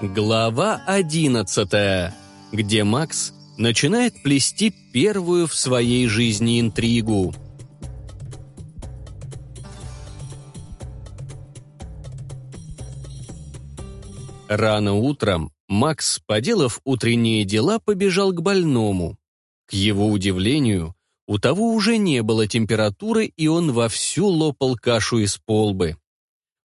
Глава 11, где Макс начинает плести первую в своей жизни интригу. Рано утром Макс, поделав утренние дела, побежал к больному. К его удивлению, у того уже не было температуры, и он вовсю лопал кашу из полбы.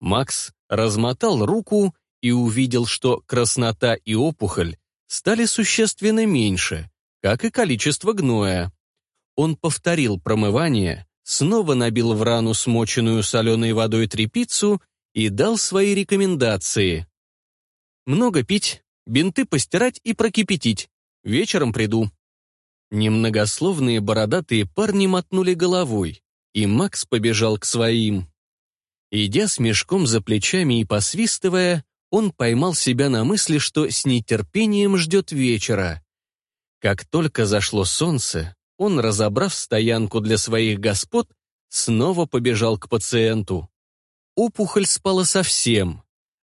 Макс размотал руку и увидел, что краснота и опухоль стали существенно меньше, как и количество гноя. Он повторил промывание, снова набил в рану смоченную соленой водой трепицу и дал свои рекомендации. «Много пить, бинты постирать и прокипятить. Вечером приду». Немногословные бородатые парни мотнули головой, и Макс побежал к своим. Идя с мешком за плечами и посвистывая, он поймал себя на мысли, что с нетерпением ждет вечера. Как только зашло солнце, он, разобрав стоянку для своих господ, снова побежал к пациенту. Опухоль спала совсем.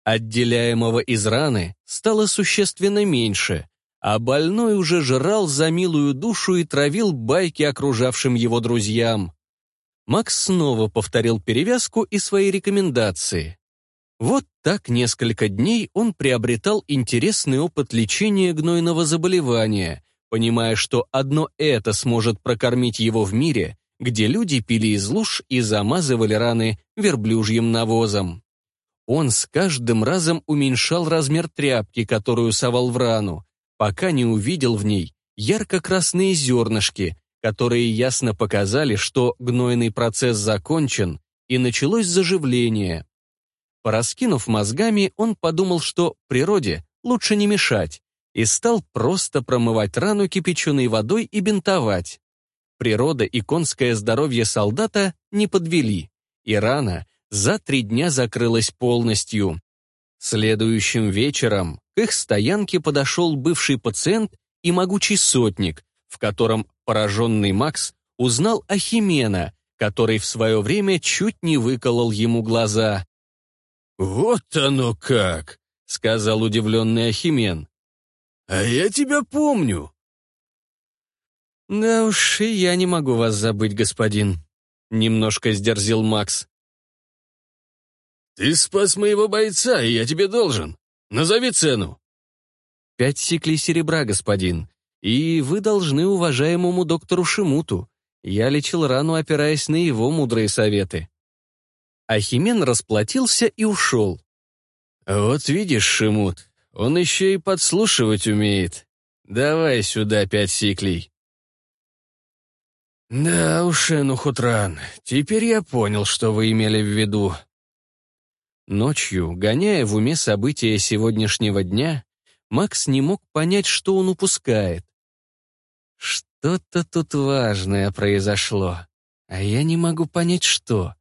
Отделяемого из раны стало существенно меньше, а больной уже жрал за милую душу и травил байки окружавшим его друзьям. Макс снова повторил перевязку и свои рекомендации. Вот так несколько дней он приобретал интересный опыт лечения гнойного заболевания, понимая, что одно это сможет прокормить его в мире, где люди пили из луж и замазывали раны верблюжьим навозом. Он с каждым разом уменьшал размер тряпки, которую совал в рану, пока не увидел в ней ярко-красные зернышки, которые ясно показали, что гнойный процесс закончен и началось заживление. Пораскинув мозгами, он подумал, что природе лучше не мешать, и стал просто промывать рану кипяченой водой и бинтовать. Природа и конское здоровье солдата не подвели, и рана за три дня закрылась полностью. Следующим вечером к их стоянке подошел бывший пациент и могучий сотник, в котором пораженный Макс узнал Ахимена, который в свое время чуть не выколол ему глаза. «Вот оно как!» — сказал удивленный Ахимен. «А я тебя помню!» «Да уж, и я не могу вас забыть, господин», — немножко сдерзил Макс. «Ты спас моего бойца, и я тебе должен. Назови цену». «Пять сиклей серебра, господин, и вы должны уважаемому доктору Шимуту. Я лечил рану, опираясь на его мудрые советы». Ахимен расплатился и ушел. «Вот видишь, Шимут, он еще и подслушивать умеет. Давай сюда пять сиклей». «Да уж, Энухутран, теперь я понял, что вы имели в виду». Ночью, гоняя в уме события сегодняшнего дня, Макс не мог понять, что он упускает. Что-то тут важное произошло, а я не могу понять, что.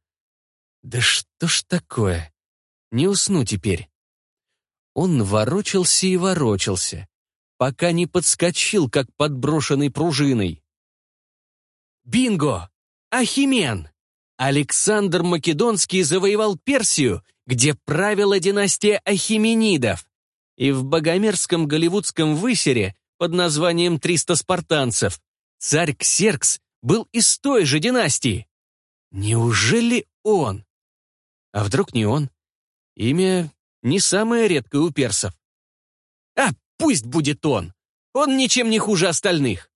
Да что ж такое? Не усну теперь. Он ворочался и ворочался, пока не подскочил, как подброшенный пружиной. Бинго! Ахимен! Александр Македонский завоевал Персию, где правила династия Ахименидов, и в богомерзком голливудском высере под названием «Триста спартанцев» царь Ксеркс был из той же династии. Неужели он? А вдруг не он? Имя не самое редкое у персов. А пусть будет он! Он ничем не хуже остальных!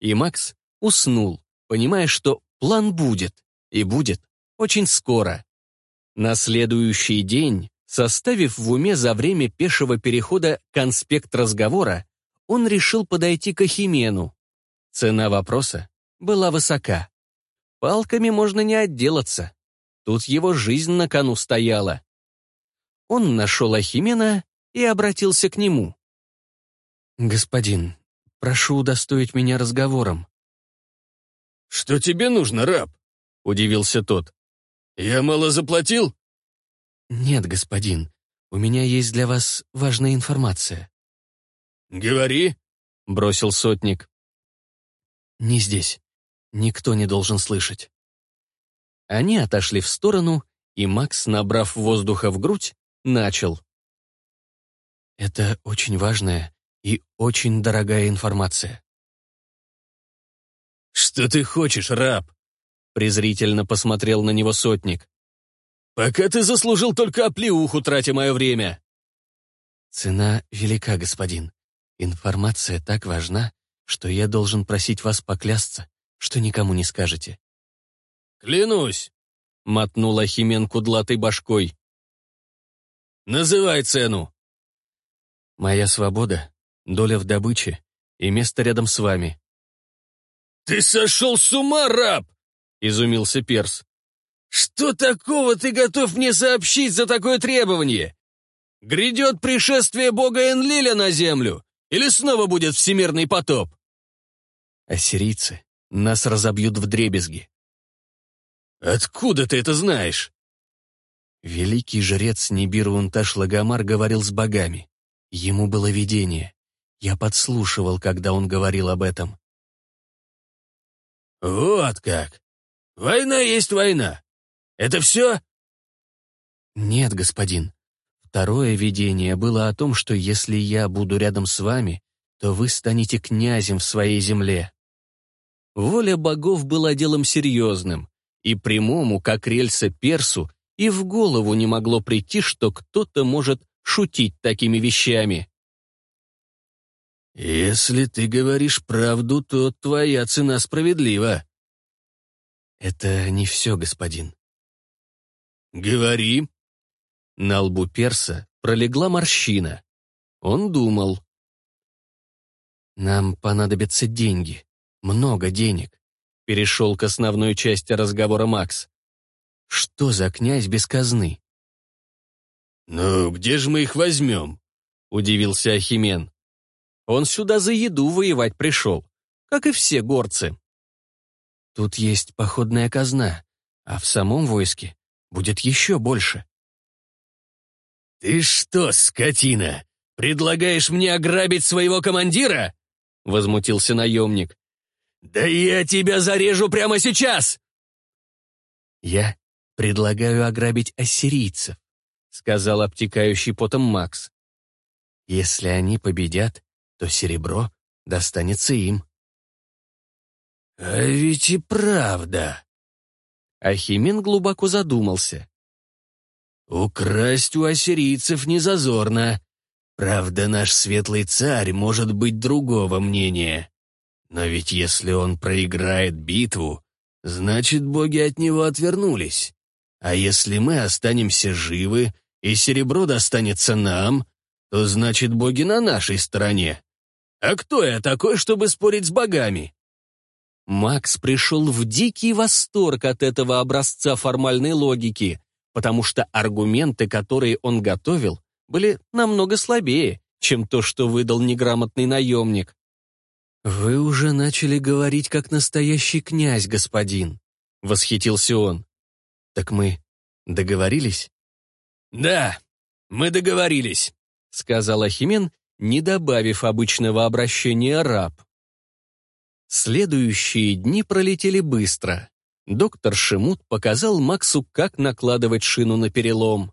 И Макс уснул, понимая, что план будет, и будет очень скоро. На следующий день, составив в уме за время пешего перехода конспект разговора, он решил подойти к Ахимену. Цена вопроса была высока. Палками можно не отделаться. Тут его жизнь на кону стояла. Он нашел Ахимена и обратился к нему. «Господин, прошу удостоить меня разговором». «Что тебе нужно, раб?» — удивился тот. «Я мало заплатил?» «Нет, господин, у меня есть для вас важная информация». «Говори», — бросил сотник. «Не здесь. Никто не должен слышать». Они отошли в сторону, и Макс, набрав воздуха в грудь, начал. «Это очень важная и очень дорогая информация». «Что ты хочешь, раб?» презрительно посмотрел на него сотник. «Пока ты заслужил только оплеуху, тратя мое время!» «Цена велика, господин. Информация так важна, что я должен просить вас поклясться, что никому не скажете. «Клянусь!» — мотнул Ахимен кудлатой башкой. «Называй цену!» «Моя свобода, доля в добыче и место рядом с вами». «Ты сошел с ума, раб!» — изумился Перс. «Что такого ты готов мне сообщить за такое требование? Грядет пришествие бога Энлиля на землю, или снова будет всемирный потоп?» «Ассирийцы нас разобьют в дребезги», «Откуда ты это знаешь?» Великий жрец Нибирвунташ Лагомар говорил с богами. Ему было видение. Я подслушивал, когда он говорил об этом. «Вот как! Война есть война! Это все?» «Нет, господин. Второе видение было о том, что если я буду рядом с вами, то вы станете князем в своей земле». Воля богов была делом серьезным. И прямому, как рельса персу, и в голову не могло прийти, что кто-то может шутить такими вещами. «Если ты говоришь правду, то твоя цена справедлива». «Это не все, господин». «Говори». На лбу перса пролегла морщина. Он думал. «Нам понадобятся деньги. Много денег. Перешел к основной части разговора Макс. «Что за князь без казны?» «Ну, где же мы их возьмем?» — удивился Ахимен. «Он сюда за еду воевать пришел, как и все горцы». «Тут есть походная казна, а в самом войске будет еще больше». «Ты что, скотина, предлагаешь мне ограбить своего командира?» — возмутился наемник. «Да я тебя зарежу прямо сейчас!» «Я предлагаю ограбить ассирийцев», — сказал обтекающий потом Макс. «Если они победят, то серебро достанется им». «А ведь и правда!» Ахимин глубоко задумался. «Украсть у ассирийцев не зазорно. Правда, наш светлый царь может быть другого мнения. Но ведь если он проиграет битву, значит, боги от него отвернулись. А если мы останемся живы, и серебро достанется нам, то значит, боги на нашей стороне. А кто я такой, чтобы спорить с богами?» Макс пришел в дикий восторг от этого образца формальной логики, потому что аргументы, которые он готовил, были намного слабее, чем то, что выдал неграмотный наемник. «Вы уже начали говорить, как настоящий князь, господин», — восхитился он. «Так мы договорились?» «Да, мы договорились», — сказал Ахимен, не добавив обычного обращения раб. Следующие дни пролетели быстро. Доктор Шимут показал Максу, как накладывать шину на перелом.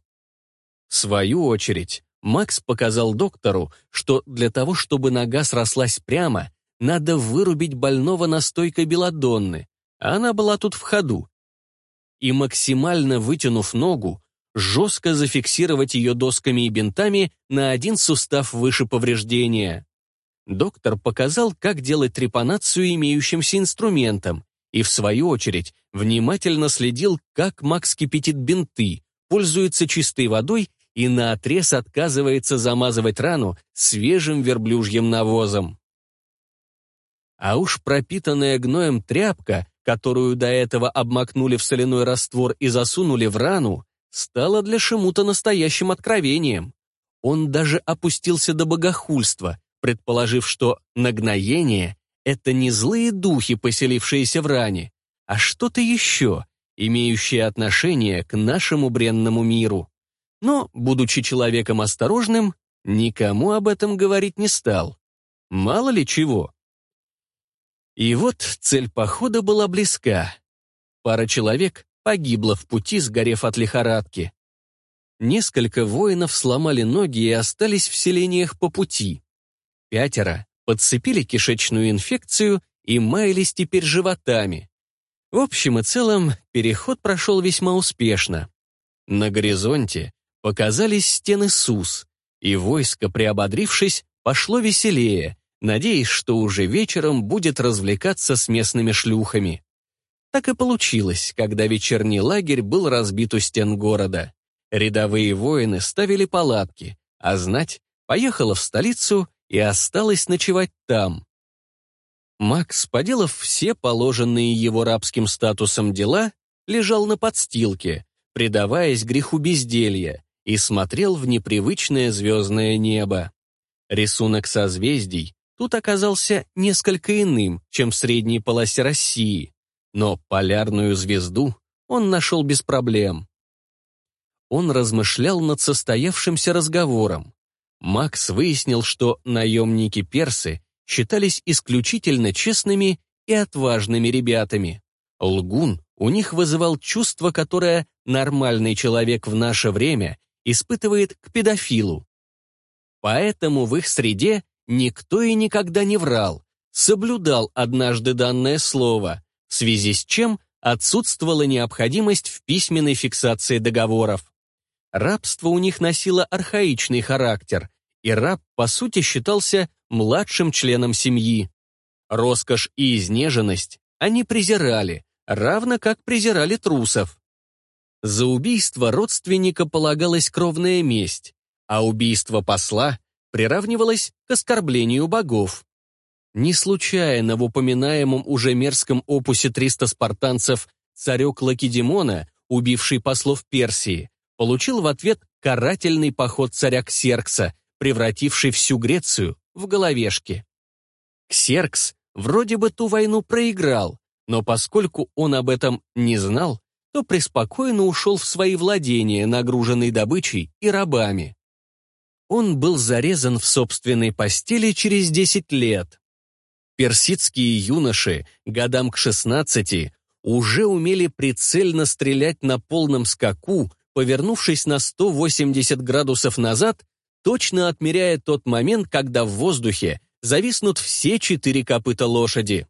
В свою очередь, Макс показал доктору, что для того, чтобы нога срослась прямо, надо вырубить больного настойкой белодонны. Она была тут в ходу. И максимально вытянув ногу, жестко зафиксировать ее досками и бинтами на один сустав выше повреждения. Доктор показал, как делать трепанацию имеющимся инструментом, и, в свою очередь, внимательно следил, как Макс кипятит бинты, пользуется чистой водой и наотрез отказывается замазывать рану свежим верблюжьим навозом. А уж пропитанная гноем тряпка, которую до этого обмакнули в соляной раствор и засунули в рану, стала для Шимута настоящим откровением. Он даже опустился до богохульства, предположив, что нагноение — это не злые духи, поселившиеся в ране, а что-то еще, имеющее отношение к нашему бренному миру. Но, будучи человеком осторожным, никому об этом говорить не стал. Мало ли чего. И вот цель похода была близка. Пара человек погибла в пути, сгорев от лихорадки. Несколько воинов сломали ноги и остались в селениях по пути. Пятеро подцепили кишечную инфекцию и маялись теперь животами. В общем и целом, переход прошел весьма успешно. На горизонте показались стены СУС, и войско, приободрившись, пошло веселее, надеясь, что уже вечером будет развлекаться с местными шлюхами. Так и получилось, когда вечерний лагерь был разбит у стен города. Рядовые воины ставили палатки, а знать поехала в столицу и осталась ночевать там. Макс, поделав все положенные его рабским статусом дела, лежал на подстилке, предаваясь греху безделья, и смотрел в непривычное звездное небо. Рисунок созвездий тут оказался несколько иным, чем в средней полосе России, но полярную звезду он нашел без проблем. Он размышлял над состоявшимся разговором. Макс выяснил, что наемники-персы считались исключительно честными и отважными ребятами. Лгун у них вызывал чувство, которое нормальный человек в наше время испытывает к педофилу. Поэтому в их среде Никто и никогда не врал, соблюдал однажды данное слово, в связи с чем отсутствовала необходимость в письменной фиксации договоров. Рабство у них носило архаичный характер, и раб, по сути, считался младшим членом семьи. Роскошь и изнеженность они презирали, равно как презирали трусов. За убийство родственника полагалась кровная месть, а убийство посла приравнивалось к оскорблению богов. Не случайно в упоминаемом уже мерзком опусе 300 спартанцев царек Лакедемона, убивший послов Персии, получил в ответ карательный поход царя Ксеркса, превративший всю Грецию в головешки. Ксеркс вроде бы ту войну проиграл, но поскольку он об этом не знал, то преспокойно ушел в свои владения, нагруженный добычей и рабами он был зарезан в собственной постели через 10 лет. Персидские юноши годам к 16 уже умели прицельно стрелять на полном скаку, повернувшись на 180 градусов назад, точно отмеряя тот момент, когда в воздухе зависнут все четыре копыта лошади.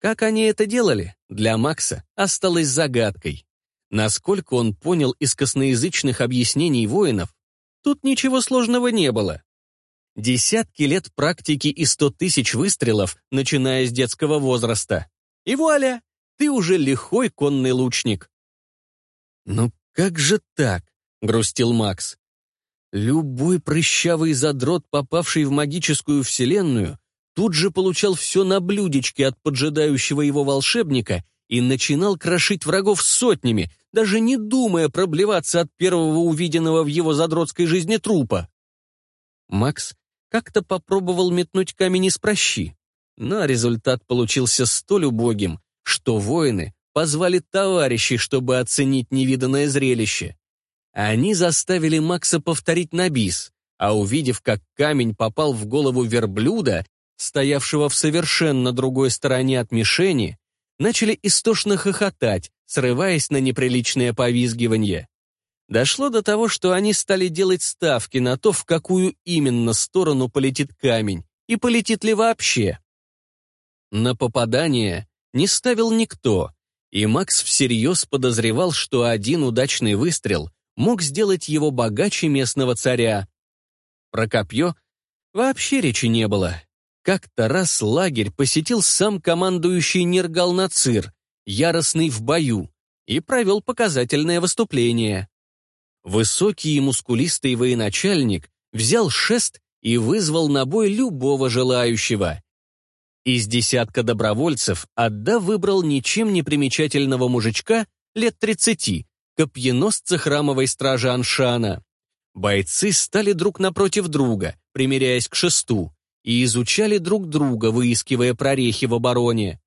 Как они это делали, для Макса осталось загадкой. Насколько он понял из косноязычных объяснений воинов, Тут ничего сложного не было. Десятки лет практики и сто тысяч выстрелов, начиная с детского возраста. И вуаля, ты уже лихой конный лучник. «Ну как же так?» — грустил Макс. «Любой прыщавый задрот, попавший в магическую вселенную, тут же получал все на блюдечке от поджидающего его волшебника и начинал крошить врагов сотнями, даже не думая проблеваться от первого увиденного в его задротской жизни трупа. Макс как-то попробовал метнуть камень из прощи, но результат получился столь убогим, что воины позвали товарищей, чтобы оценить невиданное зрелище. Они заставили Макса повторить на бис, а увидев, как камень попал в голову верблюда, стоявшего в совершенно другой стороне от мишени, начали истошно хохотать, срываясь на неприличное повизгивание. Дошло до того, что они стали делать ставки на то, в какую именно сторону полетит камень, и полетит ли вообще. На попадание не ставил никто, и Макс всерьез подозревал, что один удачный выстрел мог сделать его богаче местного царя. Про копье вообще речи не было. Как-то раз лагерь посетил сам командующий Нергал Нацир, яростный в бою, и провел показательное выступление. Высокий и мускулистый военачальник взял шест и вызвал на бой любого желающего. Из десятка добровольцев Адда выбрал ничем не примечательного мужичка лет 30, копьеносца храмовой стражи Аншана. Бойцы стали друг напротив друга, примиряясь к шесту и изучали друг друга, выискивая прорехи в обороне.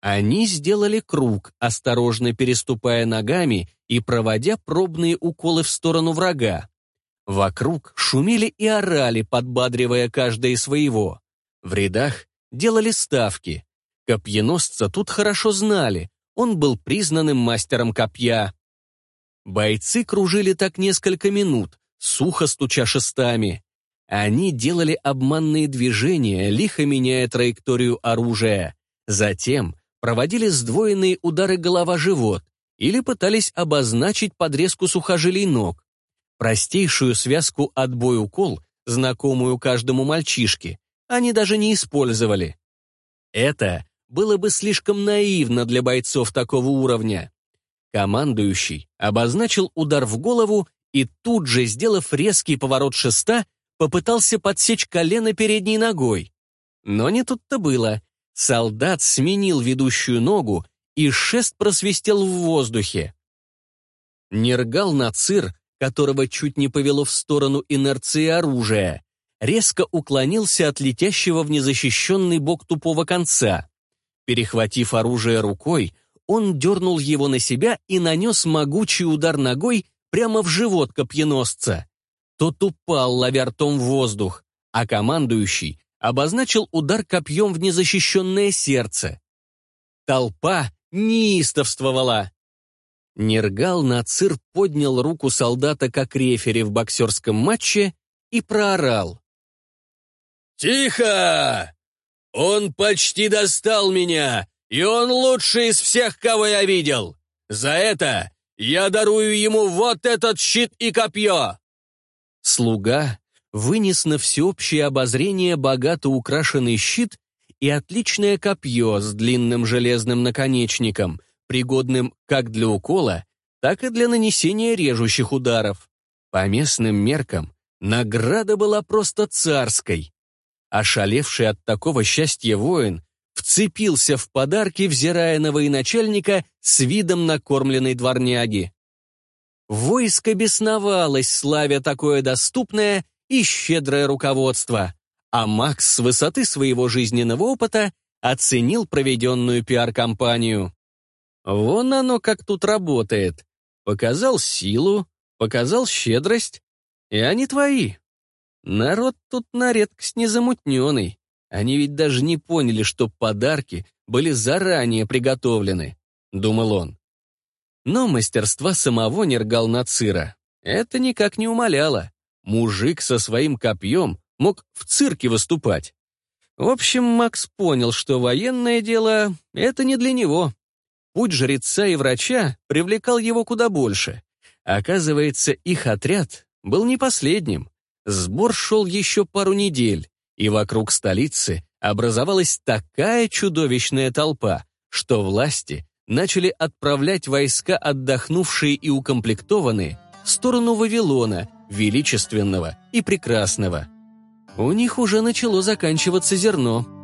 Они сделали круг, осторожно переступая ногами и проводя пробные уколы в сторону врага. Вокруг шумели и орали, подбадривая каждое своего. В рядах делали ставки. Копьеносца тут хорошо знали, он был признанным мастером копья. Бойцы кружили так несколько минут, сухо стуча шестами. Они делали обманные движения, лихо меняя траекторию оружия. Затем проводили сдвоенные удары голова-живот или пытались обозначить подрезку сухожилий ног. Простейшую связку отбой-укол, знакомую каждому мальчишке, они даже не использовали. Это было бы слишком наивно для бойцов такого уровня. Командующий обозначил удар в голову и тут же, сделав резкий поворот шеста, попытался подсечь колено передней ногой. Но не тут-то было. Солдат сменил ведущую ногу, и шест просвистел в воздухе. Нергал Нацир, которого чуть не повело в сторону инерции оружия, резко уклонился от летящего в незащищенный бок тупого конца. Перехватив оружие рукой, он дернул его на себя и нанес могучий удар ногой прямо в живот копьеносца. Тот упал, ловя ртом воздух, а командующий обозначил удар копьем в незащищенное сердце. Толпа неистовствовала. Нергал Нацир поднял руку солдата как рефери в боксерском матче и проорал. «Тихо! Он почти достал меня, и он лучший из всех, кого я видел! За это я дарую ему вот этот щит и копье!» Слуга вынес на всеобщее обозрение богато украшенный щит и отличное копье с длинным железным наконечником, пригодным как для укола, так и для нанесения режущих ударов. По местным меркам награда была просто царской. Ошалевший от такого счастья воин вцепился в подарки, взирая на военачальника с видом накормленной дворняги. Войско бесновалось, славя такое доступное и щедрое руководство, а Макс с высоты своего жизненного опыта оценил проведенную пиар-компанию. Вон оно как тут работает. Показал силу, показал щедрость, и они твои. Народ тут на редкость незамутненный. Они ведь даже не поняли, что подарки были заранее приготовлены, — думал он. Но мастерства самого нергалнацира это никак не умаляло. Мужик со своим копьем мог в цирке выступать. В общем, Макс понял, что военное дело — это не для него. Путь жреца и врача привлекал его куда больше. Оказывается, их отряд был не последним. Сбор шел еще пару недель, и вокруг столицы образовалась такая чудовищная толпа, что власти начали отправлять войска, отдохнувшие и укомплектованные, в сторону Вавилона, величественного и прекрасного. У них уже начало заканчиваться зерно –